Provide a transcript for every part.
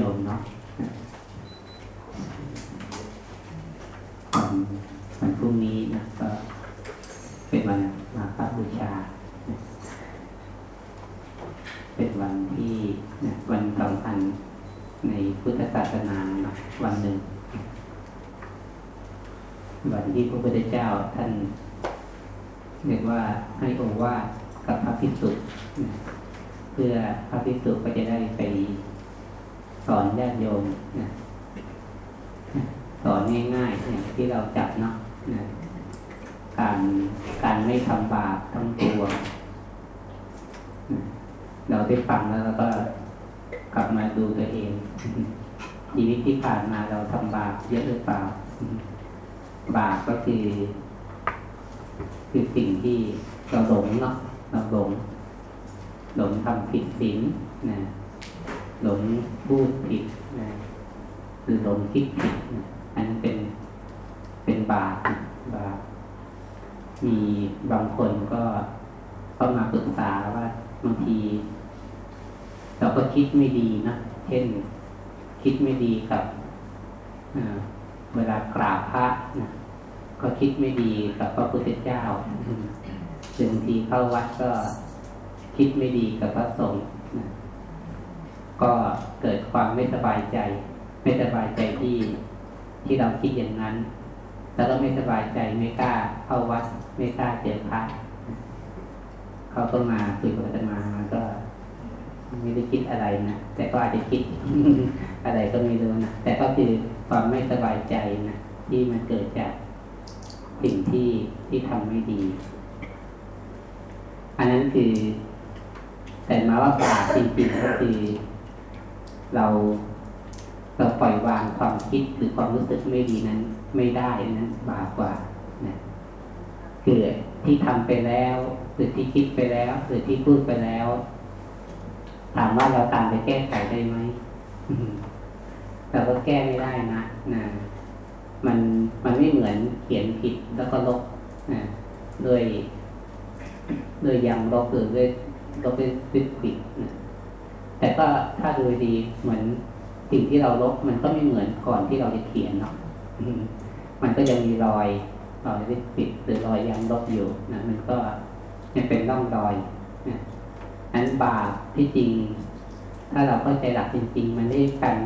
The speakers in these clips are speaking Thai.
ยมเนาะวันพรุ่งนี้นะก็เป็นวันมาฆบูชา เป็นวันที่วันสำคัญในพุทธศาสนาวันหนึ่ง วันที่พระพุทธเจ้าท่านเรียกว่าให้องว่ากับพระภิกษุนะเพื่อพระภิกษุก็จะได้ไป สอนญาติโยมนะสอนง่ายๆอย่างที่เราจับเนาะนะการการไม่ทำบาปทั้งตัวนะเราได้ฟังแล้วเราก็กลับมาดูตัวเองชีวิตที่ผ่านมาเราทำบาปเยอะหรือเปล่า บาปก็คือ คือสิ่งที่เราหลงเนาะเราหลงหลงทำผิดศีลนะ หลงพูดผิดนะหรือหลงคิดผิดนะอันนั้นเป็นเป็นบาปบาปมีบางคนก็เข้ามาปรึกษาว่าบางที เราก็คิดไม่ดีนะเช่น คิดไม่ดีกับเวลากราบพระนะก็คิดไม่ดีกับพระพุทธเจ้าบางทีเข้าวัดก็คิดไม่ดีกับพระสงฆ์นะ ก็เกิดความไม่สบายใจ ไม่สบายใจที่ที่เราคิดอย่างนั้น แล้วก็ไม่สบายใจไม่กล้าเข้าวัด ไม่กล้าเจอพระเขาก็มาคุยกับอาตมาก็ไม่ได้คิดอะไรนะแต่ก็อาจจะคิดอะไรก็ไม่รู้นะแต่ก็คือความไม่สบายใจนะที่มันเกิดจากสิ่งที่ที่ทำไม่ดี อันนั้นคือ แต่มาว่าบาปจริงๆก็คือ เราเราปล่อยวางความคิดหรือความรู้สึกไม่ดีนั้น ไม่ได้นั้นบาปกว่านะคือที่ทำไปแล้ว หรือที่คิดไปแล้ว หรือที่พูดไปแล้ว ถามว่าเราตามไปแก้ไขได้ไหมเราก็แก้ไม่ได้นะนะมันมันไม่เหมือนเขียนผิดแล้วก็ลบนะด้วยด้วยยังลบหรือด้วยลบด้วยด้วยผิดนะ แต่ก็ถ้าดูดีเหมือนสิ่งที่เราลบมันก็ไม่เหมือนก่อนที่เราจะเขียนเนาะมันก็ยังมีรอยรอยด้วยผิดหรือรอยยังลบอยู่นะมันก็ยังเป็นร่องรอยนะนั้นบาปที่จริง ถ้าเราเข้าใจหลักจริง ๆ มันได้การ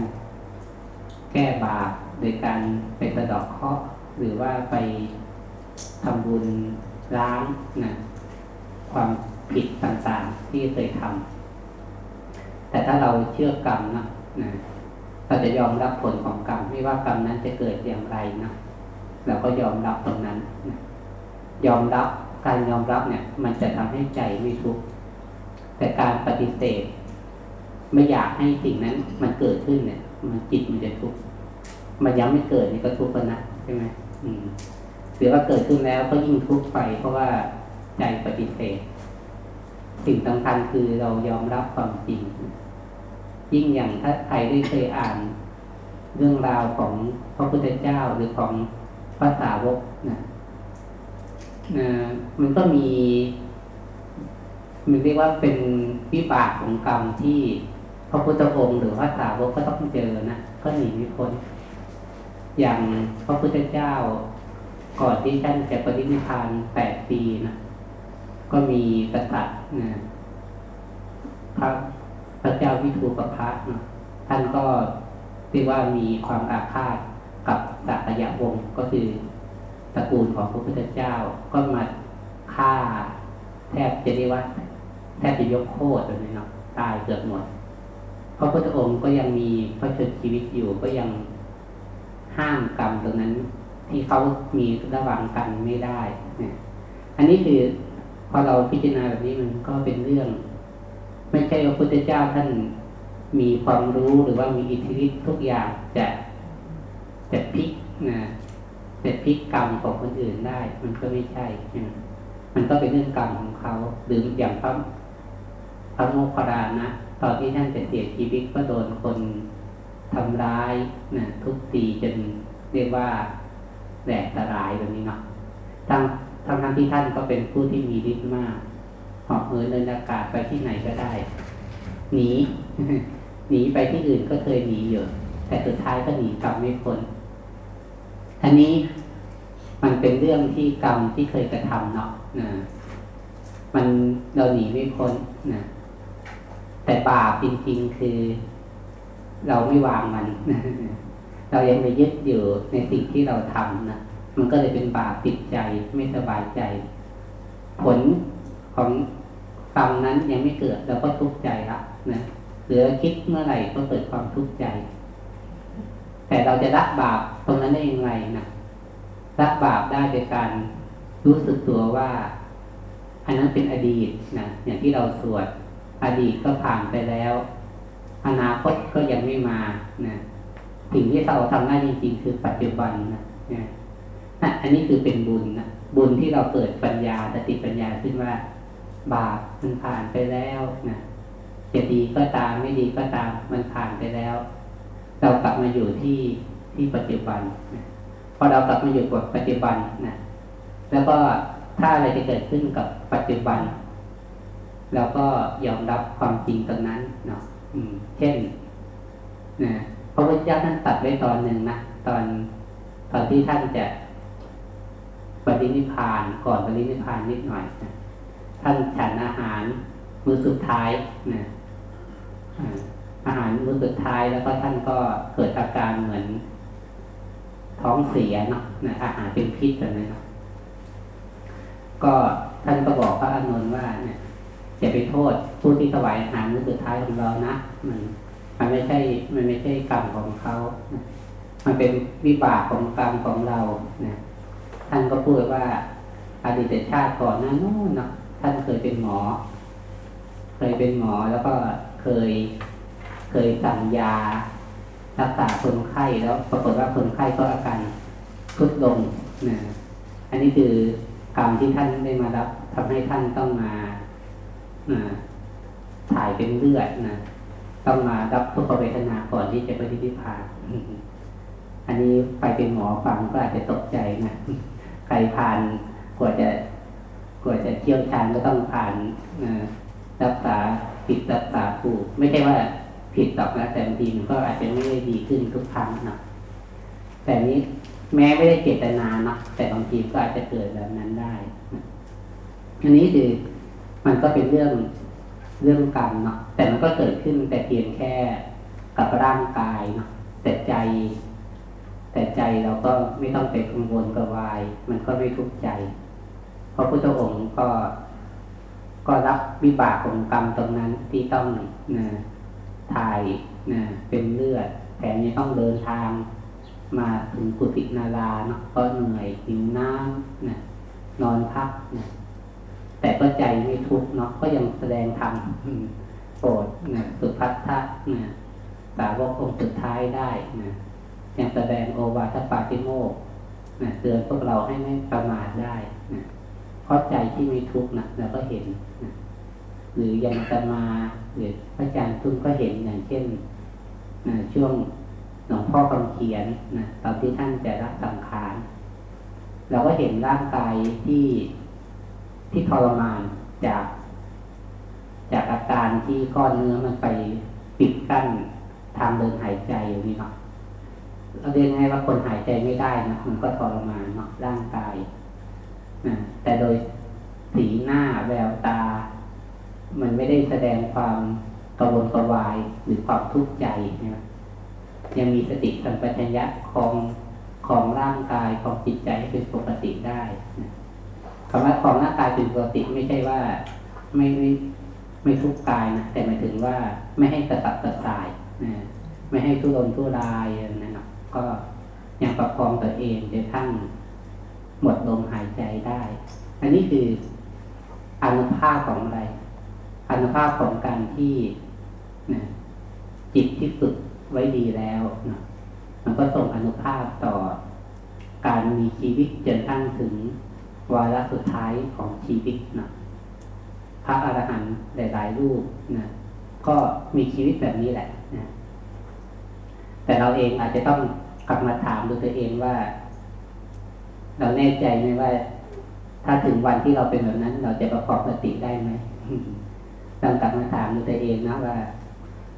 แก้บาปโดยการไปสะดอกเคราะห์หรือว่าไปทำบุญล้างนะความผิดต่างๆที่เคยทำ แต่ถ้าเราเชื่อกรรมนะนะเราจะยอมรับผลของกรรมไม่ว่ากรรมนั้นจะเกิดอย่างไรนะเราก็ยอมรับตรงนั้นนะยอมรับการยอมรับเนี่ย มันจะทำให้ใจไม่ทุกข์แต่การปฏิเสธ ไม่อยากให้สิ่งนั้นมันเกิดขึ้นเนี่ย มันจิตมันจะทุกข์มันยังไม่เกิดนี่ก็ทุกข์แล้วนะใช่ไหมอืมหรือว่าเกิดขึ้นแล้วก็ยิ่งทุกข์ไปเพราะว่าใจปฏิเสธ สิ่งสำคัญคือเรายอมรับความจริง ยิ่งอย่างถ้าใครได้เคยอ่านเรื่องราวของพระพุทธเจ้าหรือของพระสาวกนะนะมันก็มีมันเรียกว่าเป็นวิบากของกรรมที่พระพุทธองค์หรือพระสาวกก็ต้องเจอนะก็หนีไม่พ้นอย่างพระพุทธเจ้าก่อนที่ท่านจะปฏินิพพานแปดปีนะก็มีกษัตริย์นะพระ พระเจ้าวิทูปพระท่านก็เรียกว่ามีความอาฆาตกับสักยะวงศ์ก็คือตระกูลของพระพุทธเจ้าก็มาฆ่า แทบจะเรียกว่า แทบจะยกโคตรเลยเนาะตายเกือบหมดพระพุทธองค์ก็ยังมีพระชนชีวิตอยู่ก็ยังห้ามกรรมตรงนั้น ที่เขามีระหว่างกันไม่ได้เนี่ยอันนี้คือพอเราพิจารณาแบบนี้มันก็เป็นเรื่อง ไม่ใช่ว่าพุทธเจ้าท่านมีความรู้หรือว่ามีอิทธิฤทธิ์ทุกอย่างจะจะพลิกนะจะพลิกกรรมของคนอื่นได้ มันก็ไม่ใช่มันก็เป็นเรื่องกรรมของเขาหรืออย่างพระพระโมคคัลลานะตอนที่ท่านจะเสียชีวิตก็โดนคนทำร้ายนะทุบตีจนเรียกว่าแหลกสลายแบบนี้เนาะทั้งทั้งทั้งที่ท่านก็เป็นผู้ที่มีฤทธิ์มาก เหาะเหินเดินอากาศไปที่ไหนก็ได้ หนีหนีไปที่อื่นก็เคยหนีอยู่แต่สุดท้ายก็หนีกรรมไม่พ้นอันนี้มันเป็นเรื่องที่กรรมที่เคยกระทำเนาะนะมันเราหนีไม่พ้นนะแต่บาปจริง ๆ คือ เราไม่วางมัน เรายังไปยึดอยู่ในสิ่งที่เราทำนะมันก็เลยเป็นบาปติดใจไม่สบายใจ ผลของ รรมนั้นยังไม่เกิดเราก็ทุกข์ใจละนะหรือคิดเมื่อไหร่ก็เกิดความทุกข์ใจ แต่เราจะละบาปตรงนั้นได้อย่างไรนะละบาปได้โดยการรู้สึกตัวว่า อันนั้นเป็นอดีตนะอย่างที่เราสวดอดีตก็ผ่านไปแล้ว อนาคตก็ยังไม่มานะสิ่งที่เราทำได้จริง ๆ คือปัจจุบันนะนะอันนี้คือเป็นบุญนะบุญที่เราเกิดปัญญาสติปัญญาขึ้นว่า บาปมันผ่านไปแล้วนะจะดีก็ตามไม่ดีก็ตามมันผ่านไปแล้ว เรากลับมาอยู่ที่ที่ปัจจุบันนะพอเรากลับมาอยู่กับปัจจุบันนะแล้วก็ถ้าอะไรจะเกิดขึ้นกับปัจจุบัน เราก็ยอมรับความจริงตรงนั้นเนาะเช่นนะพระพุทธเจ้าท่านตัดไว้ตอนหนึ่งนะตอนตอนที่ท่านจะปฏินิพานก่อนปฏินิพานนิดหน่อยนะ ท่านฉันอาหารมื้อสุดท้ายนะอาหารมื้อสุดท้ายแล้วก็ท่านก็เกิดอาการเหมือนท้องเสียเนาะนะอาหารเป็นพิษแบบนั้นนะก็ท่านก็บอกพระอานนท์ว่าเนี่ยอย่าไปโทษผู้ที่ถวายอาหารมื้อสุดท้ายของเรานะมันมันไม่ใช่ มันไม่ใช่กรรมของเขานะมันเป็นวิบากของกรรมของเรานะท่านก็พูดว่าอดีตชาติก่อนนั้นนู่นเนาะ ท่านเคยเป็นหมอ เคยเป็นหมอแล้วก็เคยเคยสั่งยา รักษาคนไข้แล้วปรากฏว่าคนไข้ก็อาการทุดลงนะอันนี้คือกรรมที่ท่านได้มารับทำให้ท่านต้องมาถ่ายเป็นเลือดนะต้องมารับทุกขเวทนาก่อนที่จะไปที่พิพานอันนี้ไปเป็นหมอฟังก็อาจจะตกใจนะใครผ่านกว่าจะ กว่าจะเชี่ยวชาญก็ต้องผ่านรักษาผิดรักษาถูก ไม่ใช่ว่าผิดตอกนะแต่บางทีมันก็อาจจะไม่ได้ดีขึ้นทุกครั้งนะแต่นี้แม้ไม่ได้เจตนานะแต่บางทีก็อาจจะเกิดแบบนั้นได้อันนี้คือมันก็เป็นเรื่องเรื่องกรรมเนาะแต่มันก็เกิดขึ้นแต่เพียงแค่กับร่างกายเนาะแต่ใจ แต่ใจเราก็ไม่ต้องไปกังวลกับวาย มันก็ไม่ทุกข์ใจ ราะพุทธองค์ก็ก็รับวิบากของกรรมตรงนั้นที่ต้องนะถ่ายนะเป็นเลือดแถมยังต้องเดินทางมาถึงกุฏินาราเนาะก็เหนื่อยหิวน้ำนะนอนพักนะแต่ก็ใจไม่ทุกข์เนาะก็ยังแสดงธรรมโปรดนะสุพัทธะนะสาวกองค์สุดท้ายได้นะยังแสดงโอวาทปาติโมกนะเตือนพวกเราให้ไม่ประมาทได้นะ เพราะใจที่ไม่ทุกข์นะเราก็เห็นนะหรือยังจะมาหรือพระอาจารย์ทุ่มก็เห็นอย่างเช่นนะช่วงหลวงพ่อคำเขียนนะตอนที่ท่านจะรับสังขารเราก็เห็นร่างกายที่ที่ทรมานจาก จากอาการที่ก้อนเนื้อมันไปปิดกั้นทางเดินหายใจอยู่นี้เนาะเราเรียกไงว่าคนหายใจไม่ได้นะมันก็ทรมานเนาะร่างกาย แต่โดยสีหน้าแววตา มันไม่ได้แสดงความกระวนกระวายหรือความทุกข์ใจนะยังมีสติสัมปชัญญะของของร่างกายของจิตใจให้เป็นปกติได้คำว่าของร่างกายเป็นปกติไม่ใช่ว่าไม่ไม่ไม่ทุกข์กายนะแต่หมายถึงว่าไม่ให้กระสับกระส่ายนะไม่ให้ทุรนทุรายนั่นนะก็ยังประคองตัวเองจนทั้ง หมดลมหายใจได้ อันนี้คืออนุภาพของอะไรอนุภาพของการที่นะจิตที่ฝึกไว้ดีแล้วนะมันก็ส่งอนุภาพต่อการมีชีวิตจนทั้งถึงวาระสุดท้ายของชีวิตนะพระอรหันต์หลายๆรูปนะก็มีชีวิตแบบนี้แหละนะแต่เราเองอาจจะต้องกลับมาถามดูตัวเองว่า เราแน่ใจไหมว่า ถ้าถึงวันที่เราเป็นแบบนั้น เราจะประกอบสติได้ไหมต้องกลับมาถามตัวเองนะว่า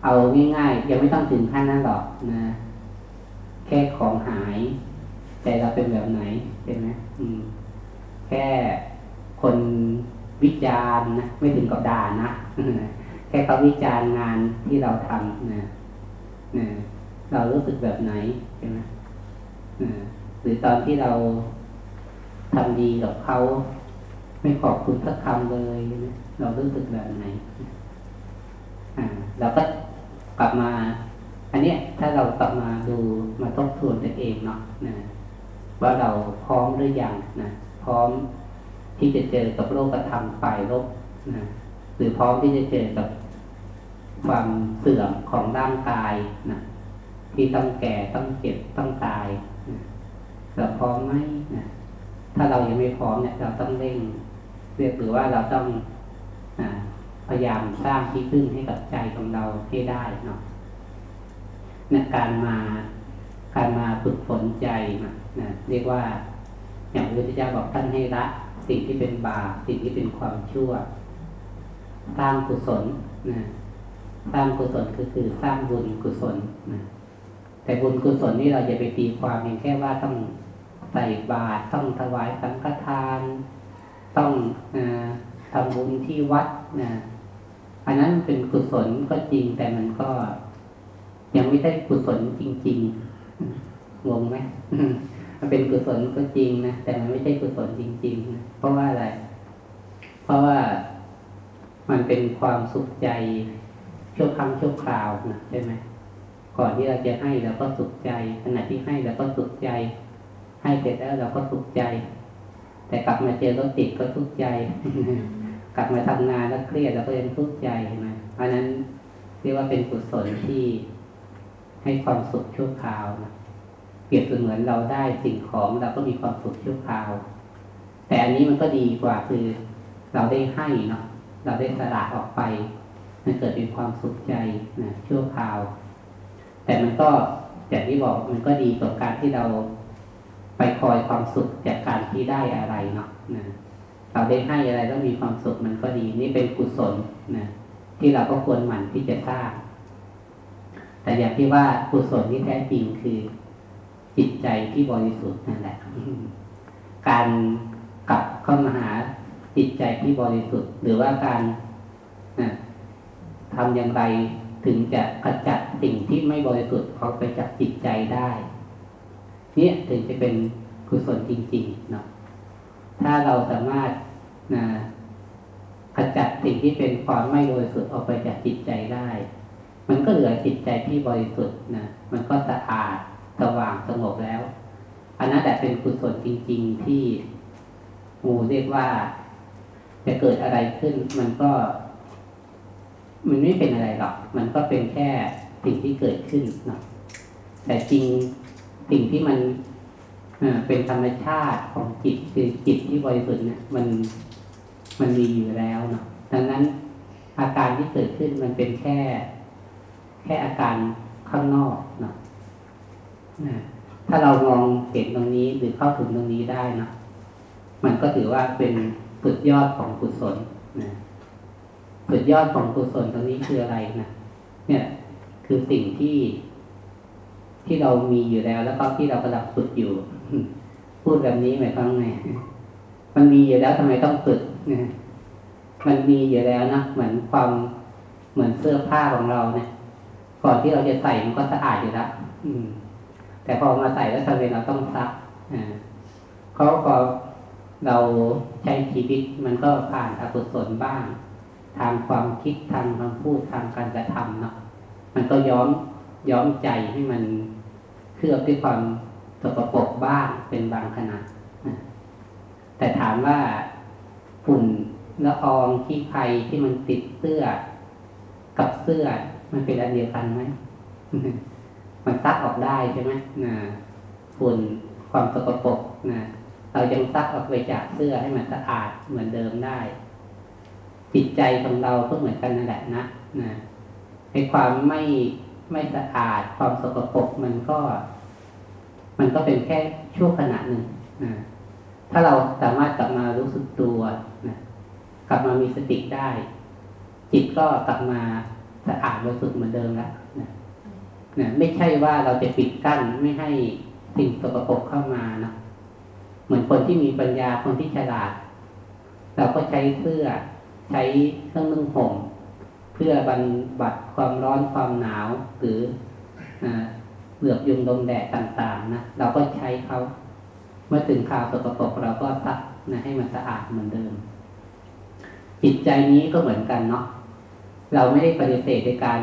เอาง่ายๆยังไม่ต้องถึงขั้นนั้นหรอกนะ แค่ของหาย แต่เราเป็นแบบไหนใช่ไหมมแค่คนวิจารณ์นะไม่ถึงกับด่านะแค่เขาวิจารณ์งานที่เราทำนะนะเรารู้สึกแบบไหนใช่ไหมหรือตอนที่เรา ทำดีกับเขา ไม่ขอบคุณสักคำเลย เรารู้สึกแบบไหนเราก็กลับมา อันเนี้ยถ้าเรากลับมาดูมาทบทวนตัวเองเนาะนะว่าเราพร้อมหรือยังนะพร้อมที่จะเจอกับโลกธรรมฝ่ายลบนะหรือพร้อมที่จะเจอกับความเสื่อมของร่างกายนะที่ต้องแก่ต้องเจ็บต้องตายนะเราพร้อมไหมนะ ถ้าเรายังไม่พร้อมเนี่ยเราต้องเร่งเรียกหรือว่าเราต้องอพยายามสร้างที่พึ่งให้กับใจของเราให้ได้เนาะนการมาการมาฝึกฝนใจนะนะเรียกว่าอย่างพระพุทธเจ้าบอกท่านให้ละสิ่งที่เป็นบาปสิ่งที่เป็นความชั่ว สร้างกุศลนะสร้างกุศลก็คือสร้างบุญกุศลนะแต่บุญกุศลนี่เราจะไปตีความเพียงแค่ว่าต้อง ใส่บาตรต้องถวายสังฆทาน ต้องอทำบุญที่วัดนะอันนั้นเป็นกุศลก็จริงแต่มันก็ ยังไม่ได้กุศลจริงๆงงไหมมันเป็นกุศลก็จริงนะแต่มันไม่ใช่กุศลจริงๆนะเพราะว่าอะไร เพราะว่ามันเป็นความสุขใจชั่วครั้งชั่วคราวนะใช่ไหมก่อนที่เราจะให้เราก็สุขใจขณะที่ให้เราก็สุขใจ ให้เสร็จแล้วเราก็สุขใจ แต่กลับมาเจอรถติดก็ทุกข์ใจ กลับมาทำงานแล้วเครียดเราก็ยังทุกข์ใจนะเพราะนั้นเรียกว่าเป็นกุศลที่ให้ความสุขชั่วคราวนะเปรียบเสมือนเราได้สิ่งของเราก็มีความสุขชั่วคราว แต่อันนี้มันก็ดีกว่าคือเราได้ให้เนาะเราได้สละออกไปมันเกิดเป็นความสุขใจนะชั่วคราว แต่มันก็อย่างที่บอกมันก็ดีต่อการที่เรา ไปคอยความสุขจากการที่ได้อะไรเนาะนะเราได้ให้อะไรแล้วมีความสุขมันก็ดี นี่เป็นกุศลนะที่เราก็ควรหมั่นที่จะสร้าง แต่อย่างที่ว่ากุศลที่แท้จริงคือจิตใจที่บริสุทธิ์นั่นแหละ การกลับเข้ามาหาจิตใจที่บริสุทธิ์ หรือว่าการทำอย่างไรถึงจะขจัดสิ่งที่ไม่บริสุทธิ์ออกไปจากจิตใจได้ เนี่ยถึงจะเป็นกุศลจริงๆเนาะถ้าเราสามารถนะขจัดสิ่งที่เป็นความไม่บริสุทธิ์ออกไปจากจิตใจได้ มันก็เหลือจิตใจที่บริสุทธิ์นะมันก็สะอาดสว่างสงบแล้ว อันนั้นแต่เป็นกุศลจริง ๆที่หมูเรียกว่า จะเกิดอะไรขึ้น มันก็ มันไม่เป็นอะไรหรอก มันก็เป็นแค่สิ่งที่เกิดขึ้นเนาะแต่จริง สิ่งที่มันเป็นธรรมชาติของจิตคือจิตที่บริสุทธิ์เนี่ยมันมันมีอยู่แล้วเนาะดังนั้นอาการที่เกิดขึ้นมันเป็นแค่ แค่อาการข้างนอกเนาะถ้าเรามองเห็นตรงนี้หรือเข้าถึงตรงนี้ได้เนาะมันก็ถือว่าเป็นสุดยอดของกุศลนะสุดยอดของกุศลตรงนี้คืออะไรนะเนี่ย คือสิ่งที่ ที่เรามีอยู่แล้ว แล้วก็ที่เรากำลังฝึกอยู่ พูดแบบนี้หมายความไงมันมีอยู่แล้วทำไมต้องฝึกนะมันมีอยู่แล้วนะเหมือนความเหมือนเสื้อผ้าของเราเนี่ยก่อนที่เราจะใส่มันก็สะอาดอยู่แล้วแต่พอมาใส่แล้วทำไมเราต้องซักอ่าเขาพอเราใช้ชีวิตมันก็ผ่านอกุศลบ้าง ทางความคิดทางคำพูดทางการกระทำเนาะมันก็ย้อมย้อมใจให้มัน เคลือบด้วยความสกปรกบ้างเป็นบางขณะแต่ถามว่าฝุ่นละอองขี้ไคที่มันติดเสื้อ กับเสื้อมันเป็นอันเดียวกันไหมมันซักออกได้ใช่ไหมนะฝุ่นความสกปรกนะเรายังซักออกไปจากเสื้อให้มันสะอาดเหมือนเดิมได้ จิตใจของเราก็เหมือนกันนั่นแหละนะนะในความไม่ ไม่สะอาดความสกปรกมันก็ มันก็เป็นแค่ชั่วขณะหนึ่งนะถ้าเราสามารถกลับมารู้สึกตัวนะกลับมามีสติได้ จิตก็กลับมาสะอาดบริสุทธิ์เหมือนเดิมแล้วนะนะไม่ใช่ว่าเราจะปิดกั้นไม่ให้สิ่งสกปรกเข้ามานะเหมือนคนที่มีปัญญาคนที่ฉลาด เราก็ใช้เสื้อ ใช้เครื่องนุ่งห่ม พื่อบรรบัดความร้อนความหนาว หรือเหลือบยุงลมแดดต่างๆนะเราก็ใช้เขาเมื่อถึงข่าวสกปรกเราก็ซักนะให้มันสะอาดเหมือนเดิม จิตใจนี้ก็เหมือนกันเนาะเราไม่ได้ปฏิเสธในการ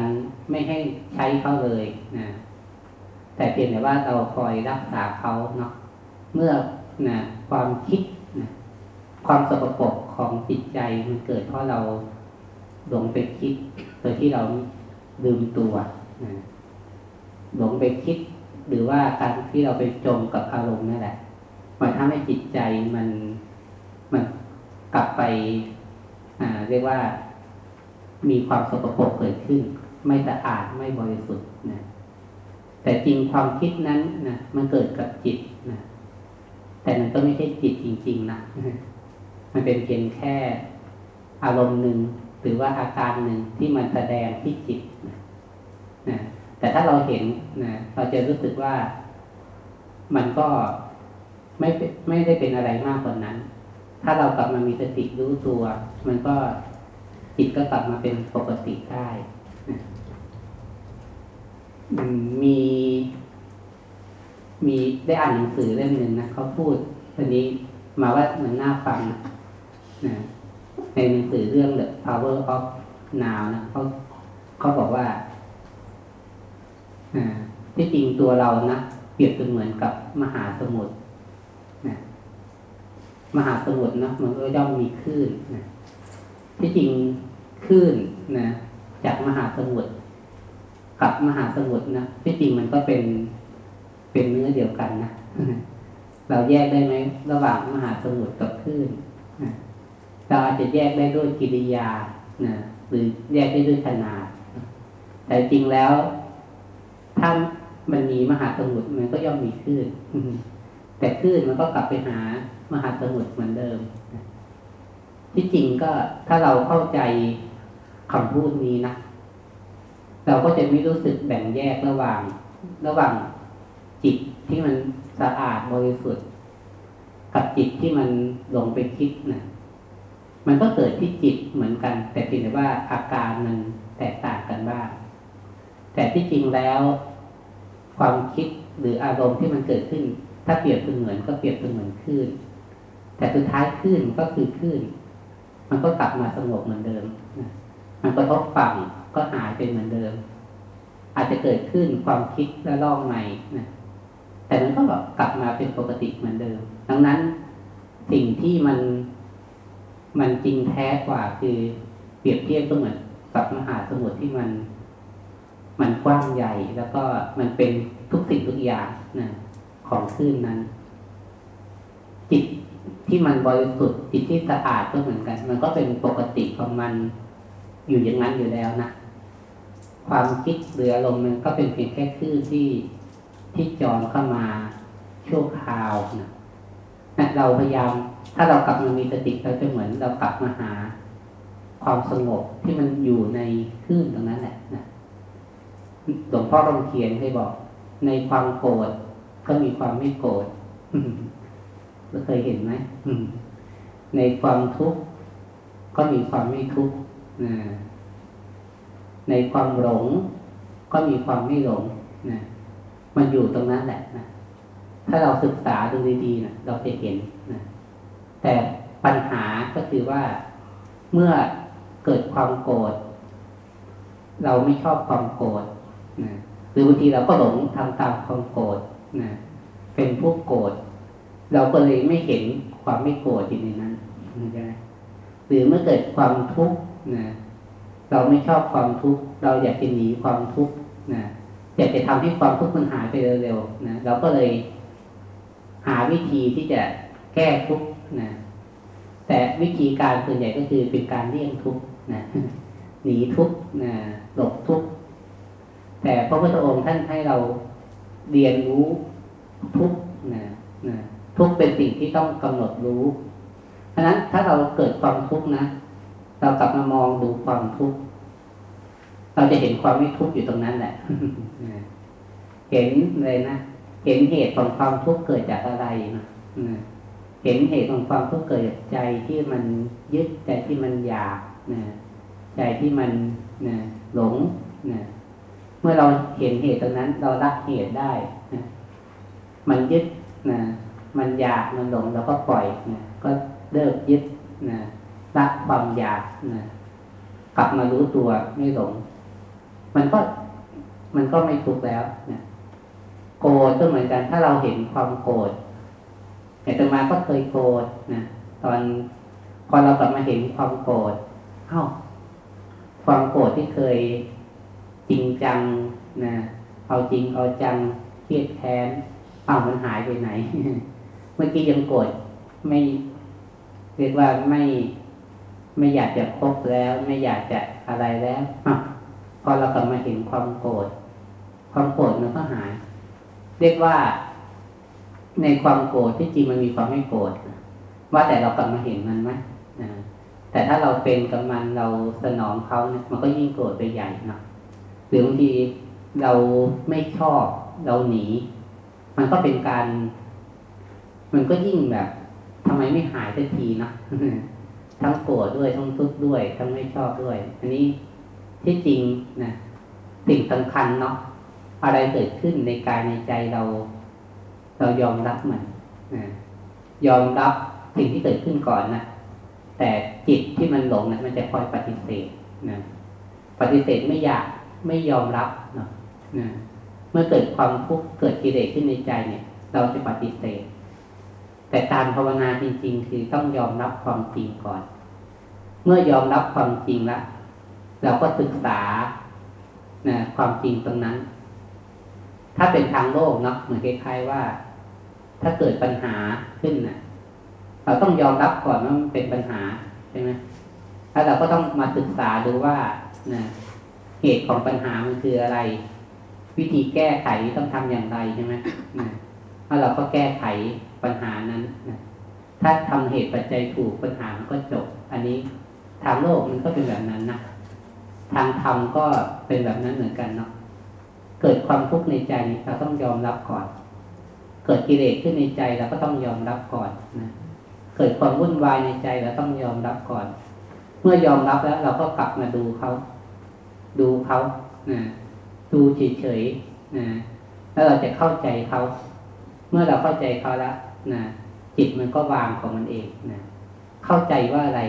ไม่ให้ใช้เขาเลยนะแต่เพียงแต่ว่าเราคอยรักษาเขาเนาะเมื่อนะความคิดนะความสกปรกของจิตใจมันเกิดเพราะเรา หลงไปคิดโดยที่เราลืมตัวนะหลงไปคิด หรือว่าการที่เราไปจมกับอารมณ์นั่นแหละมันทำให้จิตใจมันมันกลับไปอ่าเรียกว่า มีความสกปรกเกิดขึ้น ไม่สะอาดไม่บริสุทธิ์นะแต่จริงความคิดนั้นนะมันเกิดกับจิตนะแต่มันก็ไม่ใช่จิตจริง ๆนะมันเป็นเพียงแค่อารมณ์หนึ่ง หรือว่าอาการหนึ่งที่มันแสดงที่จิตนะนะแต่ถ้าเราเห็นนะเราจะรู้สึกว่ามันก็ไม่ไม่ได้เป็นอะไรมากกว่านั้น ถ้าเรากลับมามีสติรู้ตัว มันก็จิตก็กลับมาเป็นปกติได้มีมีได้อ่านหนังสือเล่มหนึ่งนะเขาพูดวันนี้มาว่าเหมือนหน้าฟังนะ ในหนังสือเรื่อง The Power of Now นะเขาเขาบอกว่าที่จริงตัวเรานะเปรียบเป็นเหมือนกับมหาสมุทรนะมหาสมุทรนะมันก็ย่อมมีคลื่นนะที่จริงคลื่นนะจากมหาสมุทรกับมหาสมุทรนะที่จริงมันก็เป็นเป็นเนื้อเดียวกันนะเราแยกได้ไหมระหว่างมหาสมุทรกับคลื่น เราอาจจะแยกได้ด้วยกิริยานะหรือแยกได้ด้วยขนาด แต่จริงแล้วถ้ามันมีมหาสมุทรมันก็ย่อมมีคลื่นแต่คลื่นมันก็กลับไปหามหาสมุทรเหมือนเดิมที่จริงก็ถ้าเราเข้าใจคำพูดนี้นะเราก็จะไม่รู้สึกแบ่งแยกระหว่าง ระหว่างจิตที่มันสะอาดบริสุทธิ์ กับจิตที่มันหลงไปคิดนะ มันก็เกิดที่จิตเหมือนกัน แต่เพียงแต่ว่าอาการมันแตกต่างกันบ้าง แต่ที่จริงแล้ว ความคิดหรืออารมณ์ที่มันเกิดขึ้น ถ้าเปรียบเสมือนก็เปรียบเสมือนคลื่น แต่สุดท้ายคลื่นก็คือคลื่น มันก็กลับมาสงบเหมือนเดิม มันก็ทบฝั่งก็หายไปเหมือนเดิม อาจจะเกิดขึ้นความคิดและล่องใหม่นะแต่มันก็กลับมาเป็นปกติเหมือนเดิม ดังนั้นสิ่งที่มัน มันจริงแท้กว่าคือเปรียบเทียบก็เหมือนกับมหาสมุทรที่มัน มันกว้างใหญ่แล้วก็มันเป็นทุกสิ่งทุกอย่างนะของคลื่นนั้น จิตที่มันบริสุทธิ์จิตที่สะอาดก็เหมือนกัน มันก็เป็นปกติของมันอยู่อย่างนั้นอยู่แล้วนะความคิดหรืออารมณ์มันก็เป็นเพียงแค่คลื่นที่ที่จอนเข้ามาชั่วคราวนะ นะเราพยายาม ถ้าเรากลับมามีสติเราจะเหมือนเรากลับมาหาความสงบที่มันอยู่ในคลื่นตรงนั้นแหละนะหลวงพ่อต้องเขียนให้บอก ในความโกรธก็มีความไม่โกรธเราเคยเห็นไหมในความทุกข์ก็มีความไม่ทุกข์ในความหลงก็มีความไม่หลงนะมันอยู่ตรงนั้นแหละนะ ถ้าเราศึกษาดูดีๆนะเราจะเห็นนะแต่ปัญหาก็คือว่าเมื่อเกิดความโกรธเราไม่ชอบความโกรธนะหรือบางทีเราก็หลงทำตามความโกรธนะเป็นผู้โกรธเราก็เลยไม่เห็นความไม่โกรธอยู่ในนั้นหรือเมื่อเกิดความทุกข์นะเราไม่ชอบความทุกข์เราอยากจะหนีความทุกข์นะอยากจะทำให้ความทุกข์มันหายไปเร็วๆนะเราก็เลย หาวิธีที่จะแก้ทุกข์นะแต่วิธีการส่วนใหญ่ก็คือเป็นการเลี่ยงทุกข์นะหนีทุกข์นะหลบทุกข์แต่พระพุทธองค์ท่านให้เราเรียนรู้ทุกข์นะนะทุกข์เป็นสิ่งที่ต้องกำหนดรู้ เพราะนั้นถ้าเราเกิดความทุกข์นะเรากลับมามองดูความทุกข์เราจะเห็นความไม่ทุกข์อยู่ตรงนั้นแหละเห็นเลยนะ เห็นเหตุของความทุกข์เกิดจากอะไรนะเห็นเหตุของความทุกข์เกิดจากใจที่มันยึดใจที่มันอยากนะใจที่มันนะหลงนะเมื่อเราเห็นเหตุตรงนั้น เราละเหตุได้นะมันยึดนะมันอยากมันหลงเราก็ปล่อยนะก็เลิกยึดนะละความอยากนะกลับมารู้ตัวไม่หลง มันก็มันก็ไม่ทุกข์แล้วนะ โกรธก็เหมือนกัน ถ้าเราเห็นความโกรธแต่ตมาก็เคยโกรธนะตอนพอเรากลับมาเห็นความโกรธเอ้า ความโกรธที่เคยจริงจังนะเอาจริงเอาจังเครียดแค้นเอ้ามันหายไปไหน เมื่อกี้ยังโกรธไม่เรียกว่าไม่ไม่อยากจะพบแล้ว ไม่อยากจะอะไรแล้วพอเรากลับมาเห็นความโกรธความโกรธมันก็หาย เรียกว่าในความโกรธที่จริงมันมีความไม่โกรธว่าแต่เรากลับมาเห็นมันไหมแต่ถ้าเราเป็นกับมันเราสนองเขาเนี่ยมันก็ยิ่งโกรธไปใหญ่เนาะหรือบางทีเราไม่ชอบเราหนี มันก็เป็นการ มันก็ยิ่งแบบทำไมไม่หายสักทีนะทั้งโกรธด้วยทั้งทุกข์ด้วย ทั้งไม่ชอบด้วย อันนี้ที่จริงนะสิ่งสำคัญเนาะ อะไรเกิดขึ้นในกายในใจเรา เรายอมรับมันยอมรับสิ่งที่เกิดขึ้นก่อนนะแต่จิตที่มันหลงนะมันจะคอยปฏิเสธนะปฏิเสธไม่อยากไม่ยอมรับเนาะนะเมื่อเกิดความทุกข์เกิดกิเลสขึ้นในใจเนี่ย เราจะปฏิเสธ แต่การภาวนาจริง ๆ คือต้องยอมรับความจริงก่อน เมื่อยอมรับความจริงแล้วเราก็ศึกษานะความจริงตรงนั้น ถ้าเป็นทางโลกเนาะเหมือนคล้ายๆว่า ถ้าเกิดปัญหาขึ้นนะ่ะ เราต้องยอมรับก่อนว่ามันเป็นปัญหาใช่ไหมแล้วเราก็ต้องมาศึกษาดูว่านะเหตุของปัญหามันคืออะไร วิธีแก้ไขต้องทำอย่างไรใช่ไหมนะแล้วเราก็แก้ไขปัญหานั้นนะถ้าทำเหตุปัจจัยถูกปัญหามันก็จบ อันนี้ทางโลกมันก็เป็นแบบนั้นนะทางธรรมก็เป็นแบบนั้นเหมือนกันเนาะ เกิดความทุกข์ในใจเราต้องยอมรับก่อน เกิดกิเลสขึ้นในใจเราก็ต้องยอมรับก่อนนะเกิดความวุ่นวายในใจเราต้องยอมรับก่อน เมื่อยอมรับแล้ว เราก็กลับมาดูเขาดูเขานะดูเฉยๆนะแล้วเราจะเข้าใจเขา เมื่อเราเข้าใจเขาแล้วนะจิตมันก็วางของมันเองนะเข้าใจว่าอะไร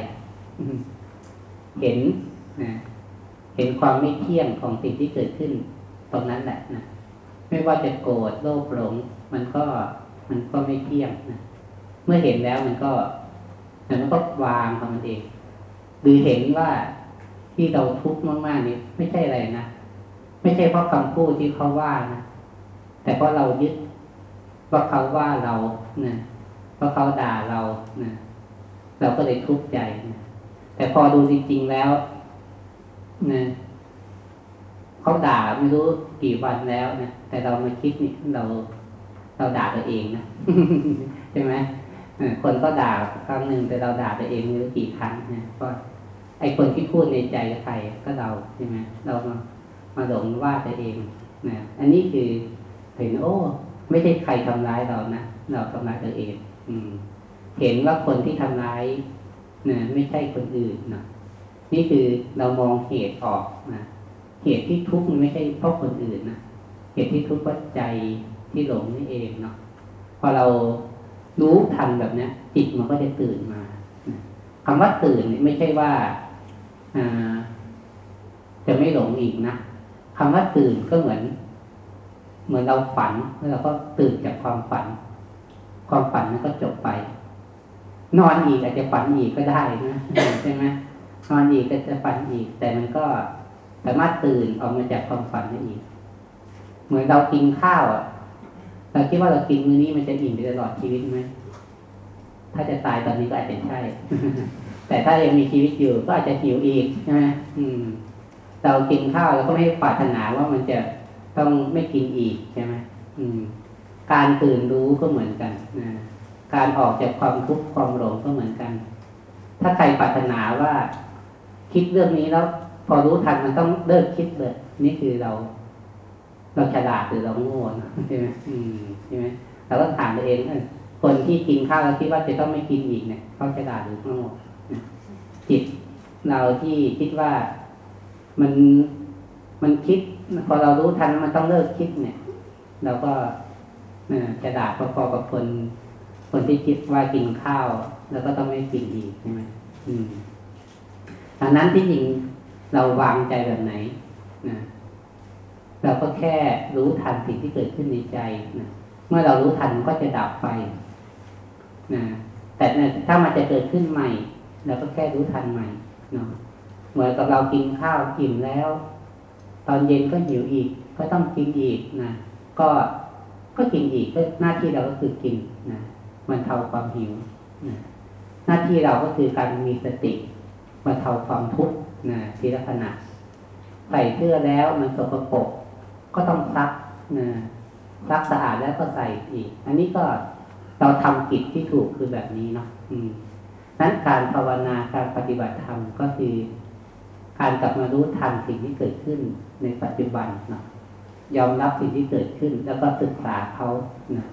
เห็นนะเห็นความไม่เที่ยงของสิ่งที่เกิดขึ้น ตรงนั้นแหละนะไม่ว่าจะโกรธโลภหลง มันก็มันก็ไม่เที่ยงนะเมื่อเห็นแล้วมันก็มันก็วางของมันเองหรือเห็นว่าที่เราทุกข์มากๆนี่ไม่ใช่อะไรนะไม่ใช่เพราะคำพูดที่เขาว่านะแต่เพราะเรายึดว่าเขาว่าเรานะเพราะเขาด่าเรานะเราก็เลยทุกข์ใจนะแต่พอดูจริงๆแล้วนะ เขาด่าไม่รู้กี่วันแล้วนะแต่เรามาคิดนี่เราเราด่าตัวเองนะใช่ไหมคนก็ด่าครั้งหนึ่งแต่เราด่าตัวเองไม่รู้กี่ครั้งนะก็ไอคนที่พูดในใจใครก็เราใช่ไหมเรามามาหลงว่าตัวเองนะอันนี้คือเห็นโอ้ไม่ใช่ใครทำร้ายเรานะเราทำร้ายตัวเอง อืม เห็นว่าคนที่ทำร้ายนะไม่ใช่คนอื่นนะนี่คือเรามองเหตุออกนะ เหตุที่ทุกข์มันไม่ใช่เพราะคนอื่นนะเหตุที่ทุกข์เพราะใจที่หลงนี่เองเนาะพอเรารู้ทันแบบนี้จิตมันก็จะตื่นมาคำว่าตื่นนี่ไม่ใช่ว่าจะไม่หลงอีกนะคำว่าตื่นก็เหมือน เหมือนเราฝันแล้วเราก็ตื่นจากความฝัน ความฝันนั้นก็จบไป นอนอีกอาจจะฝันอีกก็ได้นะใช่ไหมนอนอีกก็จะฝันอีก แต่มันก็ สามารถตื่นออกมาจากความฝันได้อีก เหมือนเรากินข้าวอะเราคิดว่าเรากินมื้อนี้มันจะอิ่มไปตลอดชีวิตไหมถ้าจะตายตอนนี้ก็อาจจะใช่ แต่ถ้ายังมีชีวิตอยู่ก็อาจจะหิวอีกใช่ไหมอืมเรากินข้าวเราก็ไม่ปรารถนาว่ามันจะต้องไม่กินอีกใช่ไหมอืมการตื่นรู้ก็เหมือนกันนะการออกจากความทุกข์ความหลงก็เหมือนกัน ถ้าใครปรารถนาว่า คิดเรื่องนี้แล้ว พอรู้ทันมันต้องเลิกคิดเลย นี่คือเรา เราฉลาดหรือเราโง่ใช่ไหมใช่ไหมเราก็ถามตัวเองคนที่กินข้าวแล้วคิดว่าจะต้องไม่กินอีกเนี่ยเขาฉลาดหรือโง่จิตเราที่คิดว่ามันมันคิด พอเรารู้ทันมันต้องเลิกคิดเนี่ยเราก็ฉลาดพอๆกับคน คนที่คิดว่ากินข้าว แล้วก็ต้องไม่กินอีกใช่ไหมอืมดังนั้นที่จริง เราวางใจแบบไหนนะเราก็แค่รู้ทันสิ่งที่เกิดขึ้นในใจนะเมื่อเรารู้ทันก็จะดับไปนะแต่ถ้ามันจะเกิดขึ้นใหม่เราก็แค่รู้ทันใหม่เนาะเหมือนกับเรากินข้าวอิ่มแล้ว ตอนเย็นก็หิวอีก ก็ต้องกินอีกนะก็ก็กินอีกก็หน้าที่เราก็คือกินนะมันเทาความหิวนะหน้าที่เราก็คือการมีสติมาเทาความทุกข์ นะทีละขณะใส่เสื้อแล้วมันสกปรกก็ต้องซักนะซักสะอาดแล้วก็ใส่อีก อันนี้ก็เราทำกิจที่ถูกคือแบบนี้เนาะอืมนั้นการภาวนาการปฏิบัติธรรมก็คือ การกลับมารู้ทันสิ่งที่เกิดขึ้นในปัจจุบันเนาะยอมรับสิ่งที่เกิดขึ้น แล้วก็ศึกษาเขานะ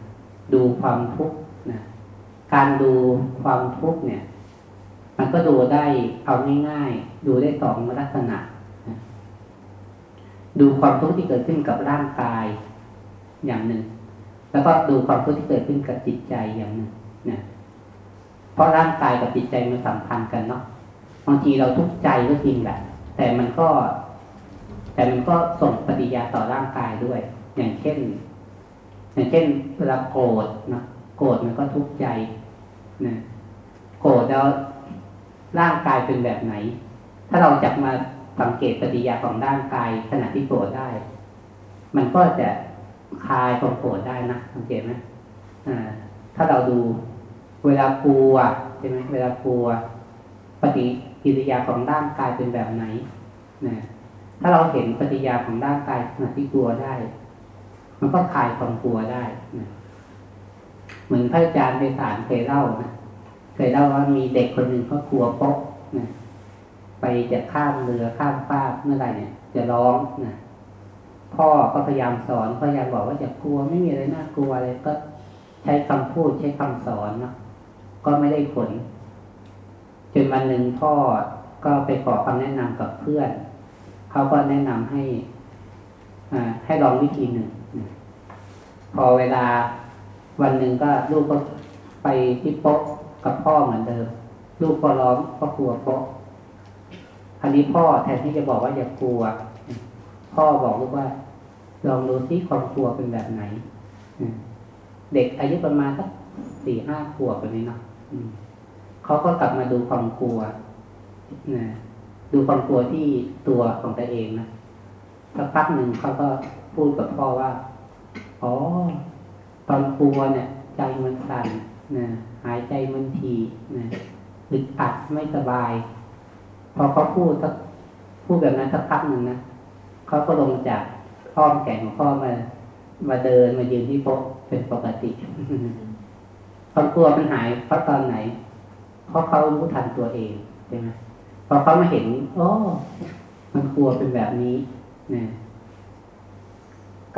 ดูความทุกข์นะการดูความทุกข์เนี่ย มันก็ดูได้เอาง่ายๆ ดูได้สองลักษณะ ดูความทุกข์ที่เกิดขึ้นกับร่างกายอย่างหนึ่ง แล้วก็ดูความทุกข์ที่เกิดขึ้นกับจิตใจอย่างหนึ่งนะเพราะร่างกายกับจิตใจมันสัมพันธ์กันเนาะบางทีเราทุกข์ใจก็จริงแหละแต่มันก็ แต่มันก็ส่งปฏิยาต่อร่างกายด้วย อย่างเช่น อย่างเช่นเวลาโกรธนะโกรธมันก็ทุกข์ใจนะโกรธแล้ว ร่างกายเป็นแบบไหน ถ้าเราจับมาสังเกตปฏิยาของร่างกายขณะที่โกรธได้ มันก็จะคลายความโกรธได้นะสังเกตไหมอ่าถ้าเราดูเวลากลัวใช่ไหมเวลากลัว ปฏิกิริยาของร่างกายเป็นแบบไหนนะถ้าเราเห็นปฏิกิริยาของร่างกายขณะที่กลัวได้ มันก็คลายความกลัวได้นะเหมือนพระอาจารย์ในสารเคยเล่านะ เคยเล่าว่ามีเด็กคนหนึ่งเขากลัวป๊อกนะไปจะข้ามเรือข้ามฟ้าเมื่อไหร่เนี่ย จะร้องนะพ่อก็พยายามสอนพยายามบอกว่าอย่ากลัวไม่มีอะไรน่ากลัวอะไรก็ใช้คำพูดใช้คำสอนเนาะก็ไม่ได้ผลจนวันหนึ่งพ่อก็ไปขอคำแนะนำกับเพื่อนเขาก็แนะนำให้อ่าให้ลองวิธีหนึ่งพอเวลาวันหนึ่งก็ลูกก็ไปที่โป๊ะ กับพ่อเหมือนเดิม ลูกก็ร้องก็กลัวโป๊ะอันนี้พ่อแทนที่จะบอกว่าอย่ากลัว พ่อบอกลูกว่าลองดูที่ความกลัวเป็นแบบไหนเด็กอายุประมาณสักสี่ห้าขวบแบบนี้เนาะเขาก็กลับมาดูความกลัวนะดูความกลัวที่ตัวของตัวเองนะสักพักหนึ่งเขาก็พูดกับพ่อว่า อ๋อ ตอนกลัวเนี่ย ใจมันสั่นนะ หายใจมันทีนะอึดอัดไม่สบาย พอเขาพูดสักพูดแบบนั้นสักพักหนึ่งนะเขาก็ลงจากห้องแก่งของพ่อมา มาเดินมายืนที่โป๊ะเป็นปกติความกลัวมันหายเพราะตอนไหน เพราะเขารู้ทันตัวเองใช่ไหมพอเขามาเห็นโอ้มันกลัวเป็นแบบนี้นะ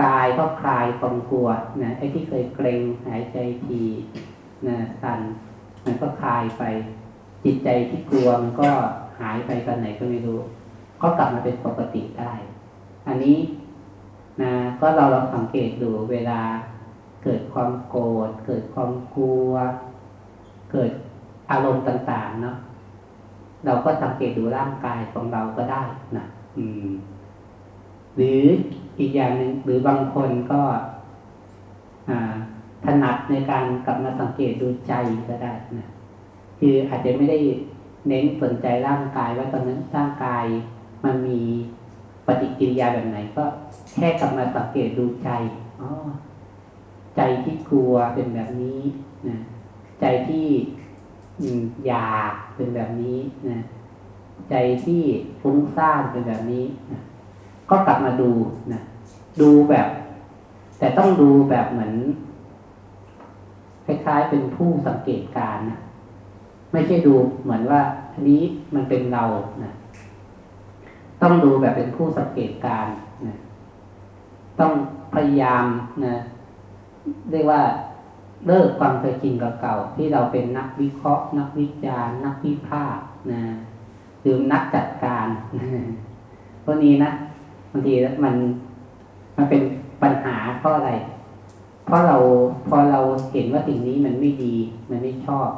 กายก็คลายความกลัวนะไอ้ที่เคยเกรงหายใจที นะสัน มันก็คลายไป จิตใจที่กลัวมันก็หายไปตอนไหนก็ไม่รู้ ก็กลับมาเป็นปกติได้ อันนี้นะก็เราลองสังเกตดูเวลาเกิดความโกรธเกิดความกลัว เกิดอารมณ์ต่างๆเนาะเราก็สังเกตดูร่างกายของเราก็ได้นะอืม หรืออีกอย่างหนึ่งหรือบางคนก็ อ่า ถนัดในการกลับมาสังเกตดูใจก็ได้นะคืออาจจะไม่ได้เน้นสนใจร่างกายว่าตอนนั้นร่างกายมันมีปฏิกิริยาแบบไหนก็แค่กลับมาสังเกตดูใจอ๋อใจที่กลัวเป็นแบบนี้นะใจที่อยากเป็นแบบนี้นะใจที่ฟุ้งซ่านเป็นแบบนี้นะก็กลับมาดูนะดูแบบ แต่ต้องดูแบบเหมือน ล้ายๆเป็นผู้สังเกตการนะไม่ใช่ดูเหมือนว่าอันนี้มันเป็นเรานะต้องดูแบบเป็นผู้สังเกตการนะต้องพยายามนะเรียกว่าเลิกความเคยชินเก่าๆที่เราเป็นนักวิเคราะห์ นักวิจารณ์ นักวิพากษ์นะหรือนักจัดการพวกนี้นะบางทีมันมันเป็นปัญหาเพราะอะไร เพราะเราพอเราเห็นว่าสิ่งนี้มันไม่ดี มันไม่ชอบ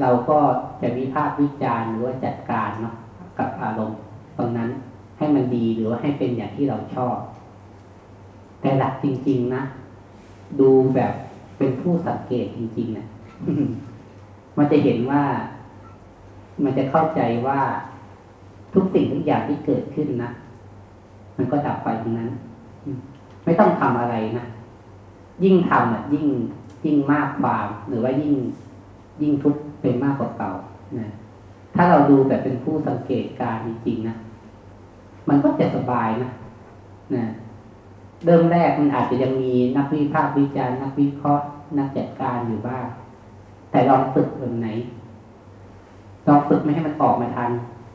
เราก็จะวิพากษ์วิจารณ์หรือว่าจัดการเนาะกับอารมณ์ตรงนั้นให้มันดีหรือว่าให้เป็นอย่างที่เราชอบ แต่หลักจริง ๆ นะดูแบบเป็นผู้สังเกตจริง ๆนะมันจะเห็นว่า มันจะเข้าใจว่าทุกสิ่งทุกอย่างที่เกิดขึ้นนะมันก็ดับไปทั้งนั้น ไม่ต้องทำอะไรนะ ยิ่งทำอะยิ่งยิ่งมากความหรือว่ายิ่งยิ่งทุกข์เป็นมากกว่าเก่านะถ้าเราดูแบบเป็นผู้สังเกตการจริงๆนะมันก็จะสบายนะนะเริ่มแรกมันอาจจะยังมีนักวิพากษ์วิจารณ์นักวิเคราะห์นักจัดการอยู่บ้าง แต่ลองฝึกแบบไหนลองฝึกไม่ให้มันออกมาทาง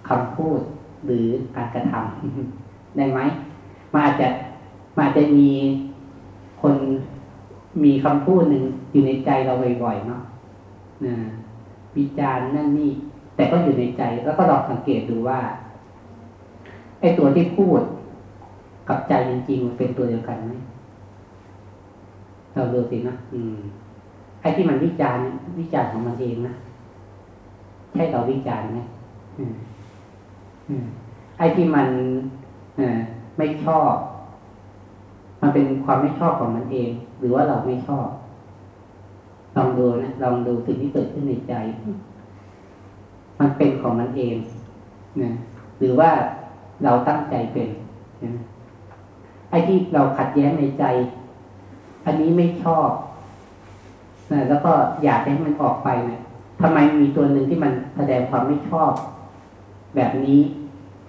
คำพูดหรือการกระทำได้ไหมมันอาจจะมันอาจจะมีคน มีคำพูดหนึ่งอยู่ในใจเราบ่อยๆเนาะนะวิจารณ์นั่นนี่ แต่ก็อยู่ในใจแล้วก็ลองสังเกตดูว่าไอ้ตัวที่พูดกับใจจริงๆมันเป็นตัวเดียวกันไหมเราดูสินะอืมไอ้ที่มันวิจารณ์วิจารณ์ของมันเองนะใช่เราวิจารณ์ไหมอืมอืมไอ้ที่มันอไม่ชอบ มันเป็นความไม่ชอบของมันเอง หรือว่าเราไม่ชอบลองดูนะลองดูสิ่งที่เกิดขึ้นในใจ มันเป็นของมันเองนะหรือว่าเราตั้งใจเป็นนะไอ้ที่เราขัดแย้งในใจ อันนี้ไม่ชอบนะแล้วก็อยากให้มันออกไปเนะทำไมมีตัวหนึ่งที่มันแสดงความไม่ชอบ แบบนี้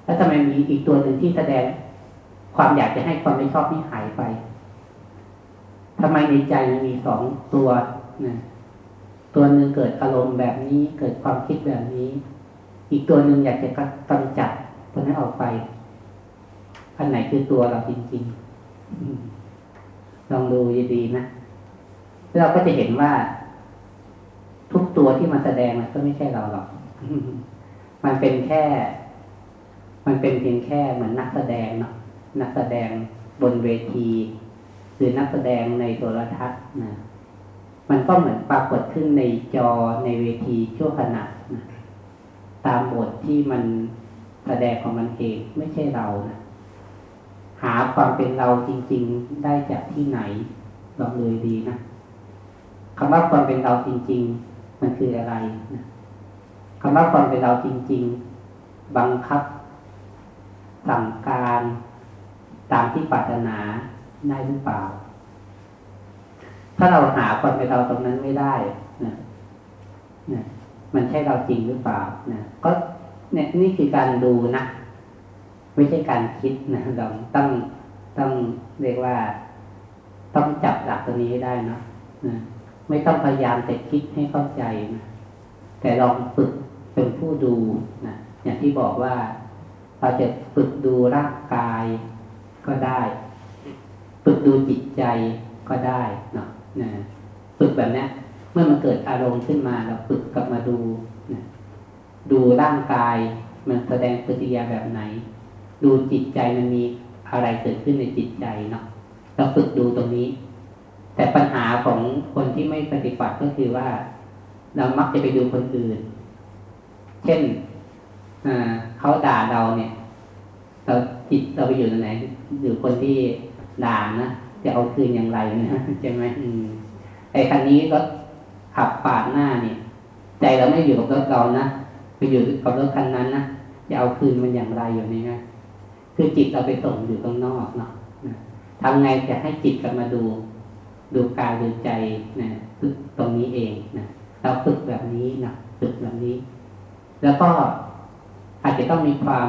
แล้วทำไมมีอีกตัวหนึ่งที่แสดง ความอยากจะให้ความไม่ชอบนี้หายไปทำไมในใจมันมีสองตัวนะตัวหนึ่งเกิดอารมณ์แบบนี้เกิดความคิดแบบนี้ อีกตัวหนึ่งอยากจะกำจัดตัวนั้นออกไป อันไหนคือตัวเราจริงๆลองดูดีๆนะเราก็จะเห็นว่า ทุกตัวที่มาแสดงมันก็ไม่ใช่เราหรอกมันเป็นแค่ มันเป็นเพียงแค่เหมือนนักแสดงเนาะ นักแสดงบนเวที หรือนักแสดงในโทรทัศน์นะมันก็เหมือนปรากฏขึ้นในจอในเวทีชั่วขณะนะตามบทที่มันแสดงของมันเองไม่ใช่เรานะหาความเป็นเราจริง ๆ ได้จากที่ไหนลองเลยดีนะคำว่าความเป็นเราจริง ๆ มันคืออะไรนะคำว่าความเป็นเราจริง ๆ บังคับ สั่งการ ตามที่ปรารถนาได้หรือเปล่า ถ้าเราหาความเป็นเราตรงนั้นไม่ได้นะนะมันใช่เราจริงหรือเปล่านะก็เนี่ยนี่คือการดูนะ ไม่ใช่การคิดนะเราต้องต้องเรียกว่า ต้องจับหลักตัวนี้ให้ได้นะนะไม่ต้องพยายามแต่คิดให้เข้าใจนะแต่ลองฝึกเป็นผู้ดูนะอย่างที่บอกว่าเราจะฝึกดูร่างกาย ก็ได้ฝึกดูจิตใจก็ได้เนาะนะฝึกแบบนี้เมื่อมันเกิดอารมณ์ขึ้นมาเราฝึกกลับมาดูนะดูร่างกายมันแสดงปฏิกิริยาแบบไหน ดูจิตใจมันมีอะไรเกิดขึ้นในจิตใจเนาะเราฝึกดูตรงนี้ แต่ปัญหาของคนที่ไม่ปฏิบัติก็คือว่า เรามักจะไปดูคนอื่น เช่นเขาด่าเราเนี่ย เราจิตเราไปอยู่ตรงไหน อยู่คนที่ด่านะจะเอาคืนอย่างไรนะใช่ไหมไอ้คันนี้รถขับปาดหน้าเนี่ยใจเราไม่อยู่กับรถเรานะไปอยู่กับรถคันนั้นนะจะเอาคืนมันอย่างไรอยู่นี่นะคือจิตเราไปส่งอยู่ตรงนอกเนาะทำไงจะให้จิตกลับมาดู ดูกายดูใจนะฝึกตรงนี้เองนะเราฝึกแบบนี้นะฝึกแบบนี้ แล้วก็อาจจะต้องมีความ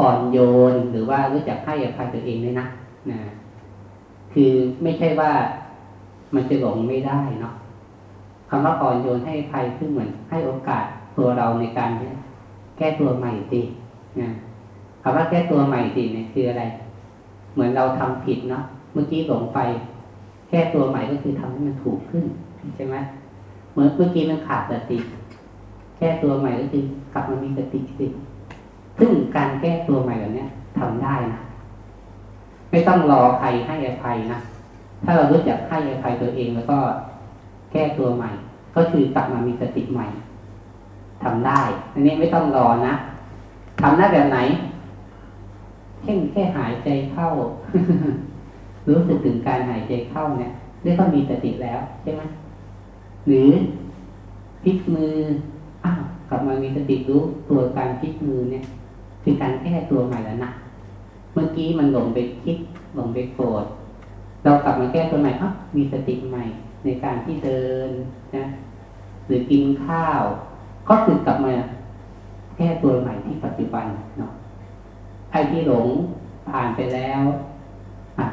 อ่อนโยนหรือว่ารู้จักให้อภัยตัวเองด้วยนะนะ คือไม่ใช่ว่ามันจะหลงไม่ได้เนาะคำว่าอ่อนโยนให้อภัยคือเหมือนให้โอกาสตัวเราในการแก้ตัวใหม่สินะคำว่าแก้ตัวใหม่สิเนี่ยคืออะไร เหมือนเราทำผิดเนาะเมื่อกี้หลงไป แก้ตัวใหม่ก็คือทำให้มันถูกขึ้นใช่ไหมเหมือนเมื่อกี้มันขาดสติ แก้ตัวใหม่ก็คือกลับมามีสติสิ ซึ่งการแก้ตัวใหม่แบบนี้ทำได้นะไม่ต้องรอใครให้อภัยนะถ้าเรารู้จักให้อภัยตัวเองแล้วก็แก้ตัวใหม่ ก็คือกลับมามีสติใหม่ทำได้ อันนี้ไม่ต้องรอนะทำได้แบบไหนเช่นแค่หายใจเข้า รู้สึกถึงการหายใจเข้าเนี่ยเรียกว่ามีสติแล้วใช่ไหมหรือพลิกมืออ้าวกลับมามีสติรู้ตัวการพลิกมือเนี่ย คือการแก้ตัวใหม่แล้วนะเมื่อกี้มันหลงไปคิดหลงไปโกรธเรากลับมาแก้ตัวใหม่อ้าวมีสติใหม่ ในการที่เดินนะหรือกินข้าว ก็คือกลับมาแก้ตัวใหม่ที่ปัจจุบันเนาะไอ้ที่หลงผ่านไปแล้วอะ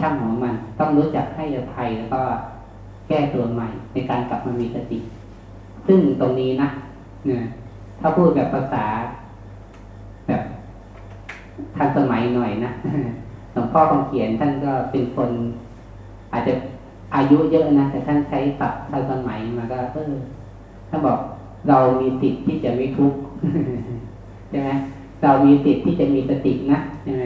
ช่างของมันต้องรู้จักให้อภัยแล้วก็แก้ตัวใหม่ ในการกลับมามีสติ ซึ่งตรงนี้นะเนี่ยถ้าพูดแบบภาษา ทันสมัยหน่อยนะหลวงพ่อคำเขียนท่านก็เป็นคน อาจจะอายุเยอะนะแต่ท่านใช้ศัพท์ทันสมัยมาก็เออท่านบอกเรามีสิทธิ์ที่จะไม่ทุกข์ใช่ไหมเรามีสิทธิ์ที่จะมีสตินะใช่ไหม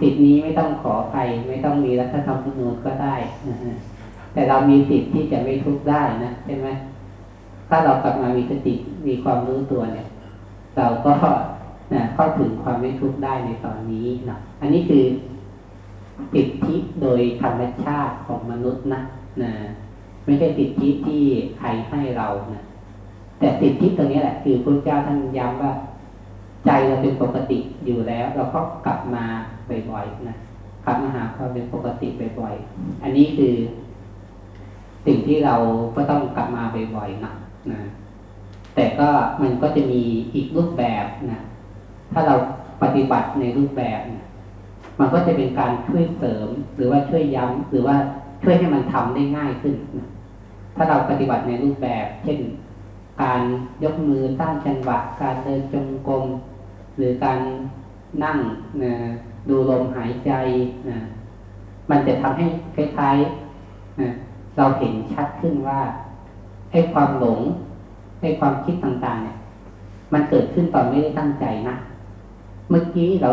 สิทธินี้ไม่ต้องขอใครไม่ต้องมีรัฐธรรมนูญก็ได้แต่เรามีสิทธิ์ที่จะไม่ทุกข์ได้นะใช่ไหมถ้าเรากลับมามีสติมีความรู้ตัวเนี่ย เราก็ นะเข้าถึงความไม่ทุกข์ได้ในตอนนี้นะอันนี้คือสิทธิโดยธรรมชาติของมนุษย์นะนะไม่ใช่สิทธิที่ใครให้เรานะแต่สิทธิตรงนี้แหละคือพระเจ้าท่านย้ำว่า ใจเราเป็นปกติอยู่แล้ว เราก็กลับมาบ่อยๆนะกลับมาหาความเป็นปกติบ่อยๆอันนี้คือ สิ่งที่เราก็ต้องกลับมาบ่อยๆนะนะแต่ก็มันก็จะมีอีกรูปแบบนะ ถ้าเราปฏิบัติในรูปแบบนะมันก็จะเป็นการช่วยเสริม หรือว่าช่วยย้ำหรือว่าช่วยให้มันทำได้ง่ายขึ้นนะถ้าเราปฏิบัติในรูปแบบ เช่น การยกมือสร้างจังหวะ การเดินจงกรมหรือการนั่งนะดูลมหายใจนะมันจะทำให้คล้ายๆนะเราเห็นชัดขึ้นว่าให้ความหลงให้ความคิดต่างๆ เนี่ย มันเกิดขึ้นตอนไม่ได้ตั้งใจนะ เมื่อกี้เรา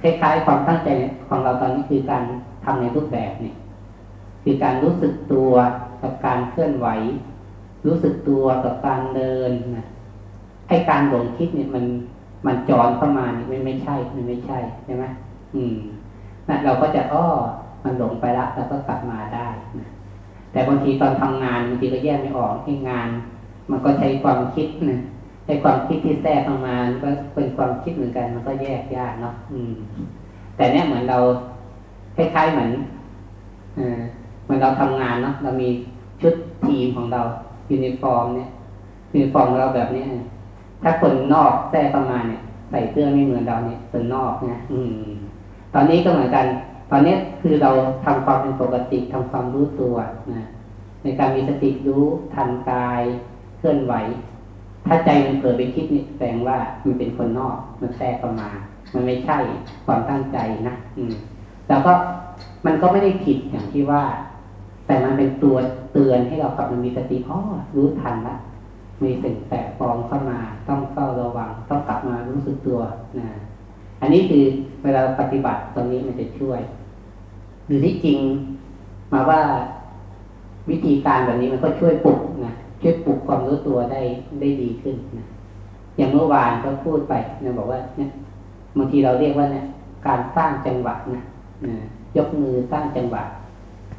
คล้ายๆ ความตั้งใจของเราตอนนี้คือการทำในรูปแบบเนี่ยคือการรู้สึกตัวกับการเคลื่อนไหว รู้สึกตัวกับการเดินนะไอ้การหลงคิดเนี่ยมันมันจรเข้ามานี่ไม่ไม่ใช่มันไม่ใช่ใช่ไหมอืมนะเราก็จะอ้อมันหลงไปละเราก็กลับมาได้นะแต่บางทีตอนทำงานบางทีก็แยกไม่ออกให้งาน มันก็ใช้ความคิดนะ ใช้ความคิดที่แทรกเข้ามาก็เป็นความคิดเหมือนกัน มันก็แยกยากเนาะอืม แต่เนี้ยเหมือนเราคล้ายๆเหมือนเออเหมือนเราทำงานเนาะเรามีชุดทีมของเรายูนิฟอร์มเนี่ยยูนิฟอร์มของเราแบบนี้ถ้าคนนอกแทรกเข้ามาเนี่ย ใส่เสื้อไม่เหมือนเราเนี่ยคนนอกนะอืม ตอนนี้ก็เหมือนกัน ตอนนี้คือเราทำความเป็นปกติทำความรู้ตัวนะในการมีสติรู้ทันกายเคลื่อนไหว ถ้าใจมันเกิดไปคิดนี่แสดงว่ามันเป็นคนนอก มันแทรกเข้ามา มันไม่ใช่ความตั้งใจนะอืมแล้วก็มันก็ไม่ได้ผิดอย่างที่ว่า แต่มันเป็นตัวเตือนให้เรากลับมามีสติอ๋อรู้ทันละมีสิ่งแปลกปลอมเข้ามา ต้องเฝ้าระวัง ต้องกลับมารู้สึกตัวนะอันนี้คือเวลาปฏิบัติตรงนี้มันจะช่วย หรือที่จริงมาว่าวิธีการแบบนี้มันก็ช่วยปลุกนะ ช่วยปลุกความรู้ตัวได้ได้ดีขึ้นนะอย่างเมื่อวานก็พูดไปนะบอกว่าเนี่ยบางทีเราเรียกว่าเนี่ยการสร้างจังหวะนะนะยกมือสร้างจังหวะ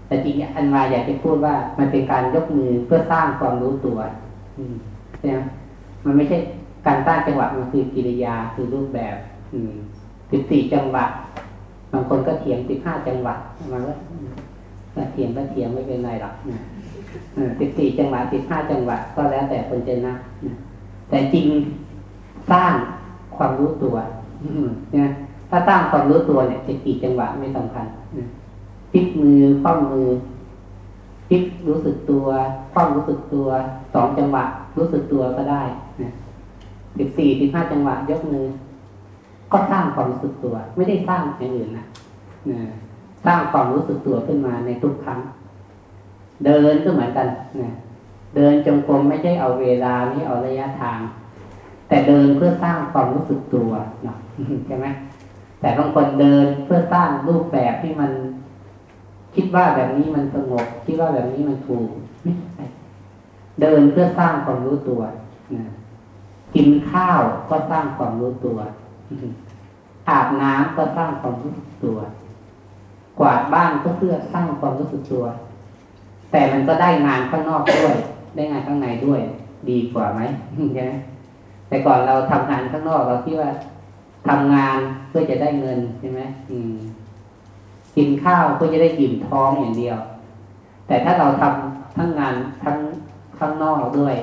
แต่จริงอันมาอยากจะพูดว่ามันเป็นการยกมือเพื่อสร้างความรู้ตัวอืมใช่ไหมมันไม่ใช่การสร้างจังหวะมันคือกิริยาคือรูปแบบอืสิบสี่จังหวะบางคนก็เถียงสิบห้าจังหวะมันก็ก็เถียงก็เถียงไม่เป็นไรหรอก สิบสี่จังหวะสิบห้าจังหวะก็แล้วแต่คนจะนะแต่จริงสร้างความรู้ตัวนะถ้าสร้างความรู้ตัวเนี่ยจะกี่จังหวะไม่สำคัญพลิกมือคว่ำมือพลิกรู้สึกตัวคว่ำรู้สึกตัวสองจังหวะ รู้สึกตัวก็ได้สิบสี่สิบห้าจังหวะยกมือ ก็สร้างความรู้สึกตัว ไม่ได้สร้างอย่างอื่นนะสร้างความรู้สึกตัวขึ้นมาในทุกครั้ง เดินก็เหมือนกันนะเดินจงกรมไม่ใช่เอาเวลาไม่เอาระยะทาง แต่เดินเพื่อสร้างความรู้สึกตัวเนาะใช่ไหมแต่บางคนเดินเพื่อสร้างรูปแบบที่มัน คิดว่าแบบนี้มันสงบคิดว่าแบบนี้มันถูกไม่ใช่เดินเพื่อสร้างความรู้ตัวนะกินข้าวก็สร้างความรู้ตัวอาบน้ำก็สร้างความรู้สึกตัว กวาดบ้านก็เพื่อสร้างความรู้สึกตัว แต่มันก็ได้งานข้างนอกด้วย ได้งานข้างในด้วย ดีกว่าไหมใช่ไหมแต่ก่อนเราทำงานข้างนอกเราคิดว่าทำงานเพื่อจะได้เงินใช่ไหมอืม กินข้าวเพื่อจะได้อิ่มท้องอย่างเดียว แต่ถ้าเราทำทั้งงานทั้งข้างนอกด้วย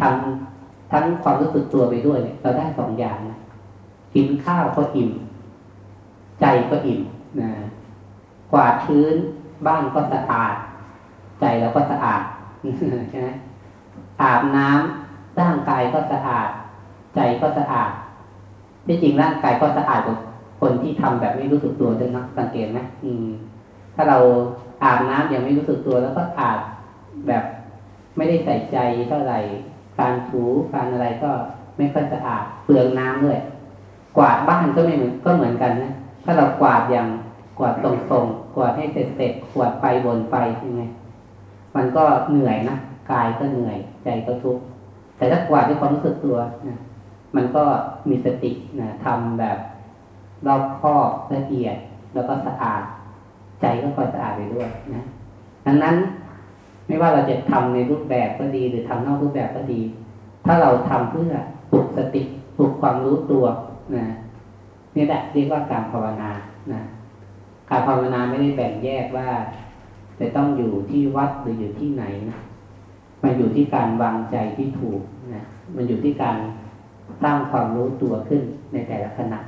ทำทั้งความรู้สึกตัวไปด้วยเนี่ยเราได้สองอย่างนะกินข้าวก็อิ่ม ใจก็อิ่มนะกวาดพื้นบ้านก็สะอาด ใจเราก็สะอาดใช่ไหมอาบน้ำร่างกายก็สะอาด ใจก็สะอาดที่จริงร่างกายก็สะอาดกว่าคนที่ทำแบบไม่รู้สึกตัวด้วยนะสังเกตไหมอืม ถ้าเราอาบน้ำยังไม่รู้สึกตัว แล้วก็อาบแบบไม่ได้ใส่ใจเท่าไหร่การถูการอะไรก็ไม่ค่อยสะอาดเปลืองน้ำด้วยกวาดบ้านก็ไม่เหมือนก็เหมือนกันนะถ้าเรากวาดอย่างกวาดตรงๆกวาดให้เสร็จๆกวาดไปบนไปยังไง มันก็เหนื่อยนะกายก็เหนื่อย ใจก็ทุกข์แต่ถ้ากวาดด้วยความรู้สึกตัวนะมันก็มีสตินะทำแบบรอบคอบละเอียด แล้วก็สะอาด ใจก็คอยสะอาดไปด้วยนะดังนั้นไม่ว่าเราจะทำในรูปแบบก็ดี หรือทำนอกรูปแบบก็ดี ถ้าเราทำเพื่อปลุกสติปลุกความรู้ตัวนะนี่แหละเรียกว่าการภาวนานะการภาวนาไม่ได้แบ่งแยกว่า จะต้องอยู่ที่วัดหรืออยู่ที่ไหนนะมันอยู่ที่การวางใจที่ถูกนะมันอยู่ที่การสร้างความรู้ตัวขึ้นในแต่ละขณะ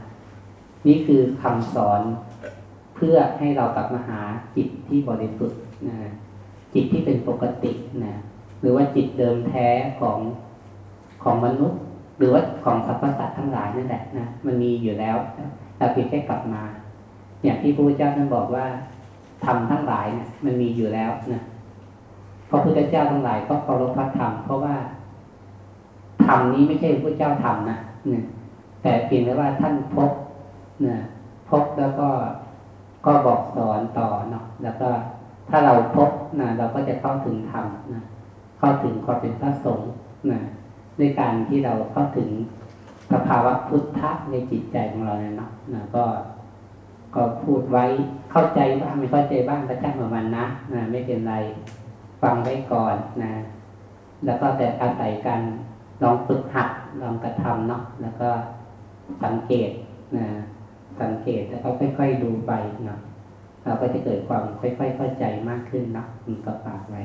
นี่คือคำสอนเพื่อให้เรากลับมาหาจิตที่บริสุทธิ์นะจิตที่เป็นปกตินะหรือว่าจิตเดิมแท้ของของมนุษย์ หรือว่าของสรรพสัตว์ทั้งหลายนั่นแหละนะมันมีอยู่แล้วแต่เพียงแค่กลับมา อย่างที่พระพุทธเจ้าท่านบอกว่า ทำทั้งหลายเนี่ยมันมีอยู่แล้วนะพระพุทธเจ้าทั้งหลายก็เคารพพระธรรมเพราะว่าธรรมนี้ไม่ใช่พระเจ้าทำนะเนี่ยแต่เพียงแต่ว่าท่านพบนะพบแล้วก็ก็บอกสอนต่อเนาะแล้วก็ถ้าเราพบนะเราก็จะเข้าถึงธรรมนะเข้าถึงความเป็นพระสงฆ์นะด้วยการที่เราเข้าถึงสภาวะพุทธะในจิตใจของเราเนี่ยเนาะนะก็ก็พูดไว้ เข้าใจบ้างไม่เข้าใจบ้างก็ช่างมันนะนะไม่เป็นไรฟังไว้ก่อนนะ แล้วก็แต่อาศัยกันลองฝึกหัดลองกระทำเนาะแล้วก็สังเกตนะสังเกตแล้วก็ค่อยๆดูไปเนาะเราก็จะเกิดความค่อย ๆ เข้าใจมากขึ้นเนาะมันก็ฝากไว้